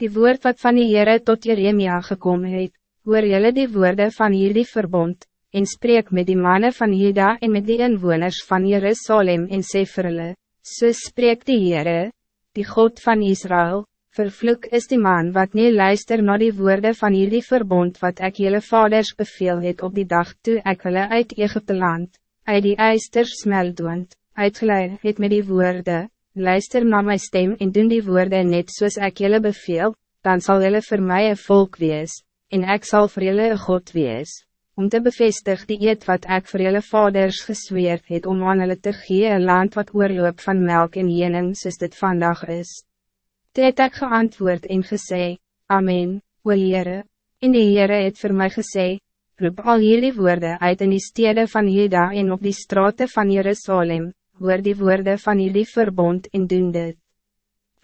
Die woord wat van die Heere tot Jeremia gekomen het, hoor jylle die woorden van hierdie verbond, en spreek met die mannen van Juda en met die inwoners van Jerusalem en sê vir hulle, so spreek die Heere, die God van Israël, vervloek is die man wat niet luister naar die woorden van hierdie verbond wat ek jylle vaders beveel het op die dag toe ek hulle uit Egypte land, uit die eister smeldoend, uitgeleid het met die woorden, luister naar mijn stem en doen die woorden net soos ek jullie beveel, dan zal jullie voor mij een volk wees, en ik zal voor jullie een God wees, om te bevestig die eed wat ik voor jullie vaders gesweerd het om aan hulle te gee een land wat oorloop van melk en jening soos dit vandag is. Toe het ek geantwoord en gesê, Amen, o Heere, en die Heere het voor mij gesê, roep al jullie woorden uit in die steden van Juda en op die straten van Jerusalem, hoor die woorden van jullie verbond en doen dit.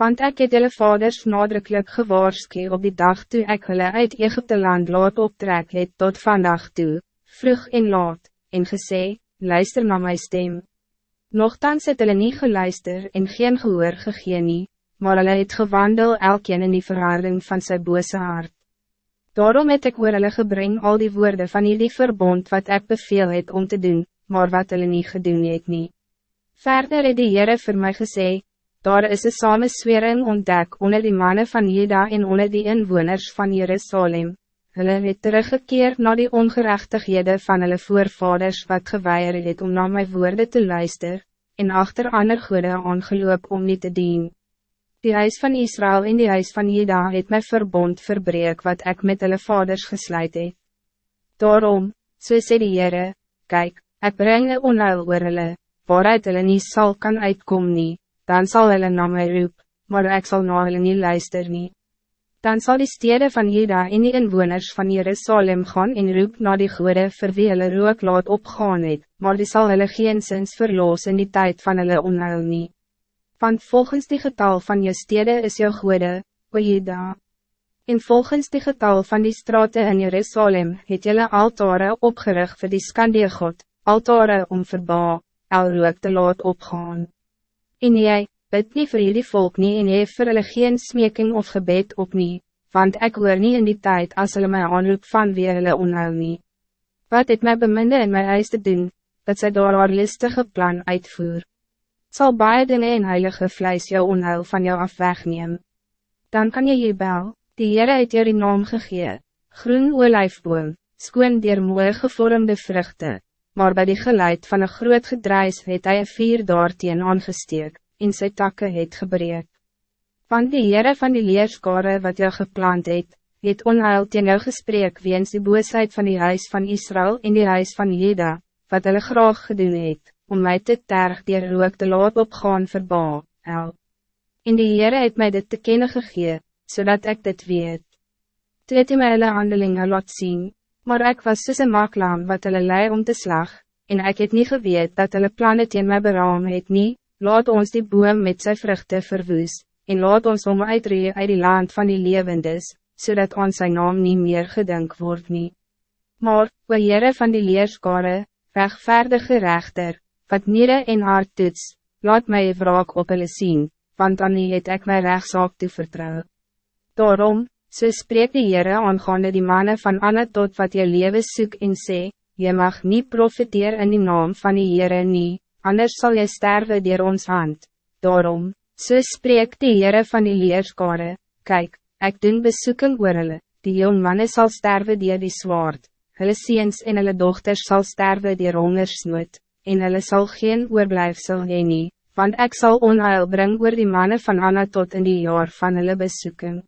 Want ek het julle vaders nadrukkelijk gewaarski op die dag toe ek hulle uit Egypte land laat optrek het tot vandag toe, vroeg en laat, en gesê, luister naar mijn stem. Nochtans het hulle nie geluister en geen gehoor gegee nie, maar hulle het gewandel elkeen in die verharing van zijn bose hart. Daarom het ek oor hulle gebring al die woorden van jullie verbond wat ik beveel het om te doen, maar wat hulle nie gedoen het nie. Verder het die Heere vir my gesê, daar is een samenswering ontdek onder die mannen van Jeda en onder die inwoners van Jerusalem. Hulle het teruggekeerd naar die ongerechtighede van hulle voorvaders wat geweier het om naar mijn woorden te luisteren, en achter ander goede aangeloop om niet te dien. Die huis van Israël en die huis van Jeda het my verbond verbreek wat ik met hulle vaders gesluit het. Daarom, so sê die Heere, kyk, ek breng een onheil oor hulle, waaruit hulle nie sal kan uitkom nie, dan zal hulle na my roep, maar ik zal na hulle nie luister nie. Dan zal die steden van Juda en die inwoners van Jerusalem gaan en roep na die goede vir wie hulle rook laat opgaan het, maar die zal hulle geen sins verloos in die tijd van hulle onheil nie. Want volgens die getal van je steden is jou goede, o Juda. En volgens die getal van die straten in Jerusalem het julle altare opgerig vir die skandie God, altare om verbaal el rook te laat opgaan. En jy, bid nie vir jullie volk nie en jy vir hulle geen smeking of gebed op nie, want ik hoor nie in die tijd as hulle my aanroep van wie hulle onheil nie. Wat het my beminde in my huis te doen, dat sy daar haar listige plan uitvoer. Zal baie dinge en heilige vlees jou onheil van jou af wegneem. Dan kan je je bel, die Heere het jou die naam gegee, groen olijfboom, skoon dier mooi gevormde vruchten, maar bij die geluid van een groot gedruis het hij een vier daarteen aangesteek, en sy takke het gebreek. Van die Heere van die leerskare wat jou geplant het, het onheil teen jou gesprek weens die boosheid van die huis van Israël en die huis van Jeda, wat hulle graag gedoen het, om mij te terg dier rook te laat opgaan verbaal, el. En die Heere het mij dit te kennen gegee, zodat ik dit weet. Toe het hy my hulle handelingen laat zien, maar ik was soos een makelaam wat hulle lei om te slag, en ik het niet geweet dat hulle plannen teen my beraam het nie, laat ons die boom met zijn vruchten verwoes, en laat ons om uitree uit die land van die levendes, zodat ons zijn naam niet meer gedink word nie. Maar, o Heere van die leerskare, rechtvaardige rechter, wat nere en hart toets, laat my wraak op hulle sien, want dan nie het ek my rechtszaak toevertrouw. Daarom, So spreek die Heere aangaande die mannen van Anna tot wat je leven soek en sê, Je mag niet profiteer in die naam van die Heere nie, anders zal je sterven dier ons hand. Daarom, so spreek die Heere van die leerskare, Kijk, ik doen besoeking oor hulle, die jong mannen zal sterven dier die zwaard, hulle seens en hulle dochters zal sterven dier hongersnood, en hulle sal geen oorblijfsel heen nie, want ik zal onheil brengen oor die mannen van Anna tot in die jaar van hulle besoeking.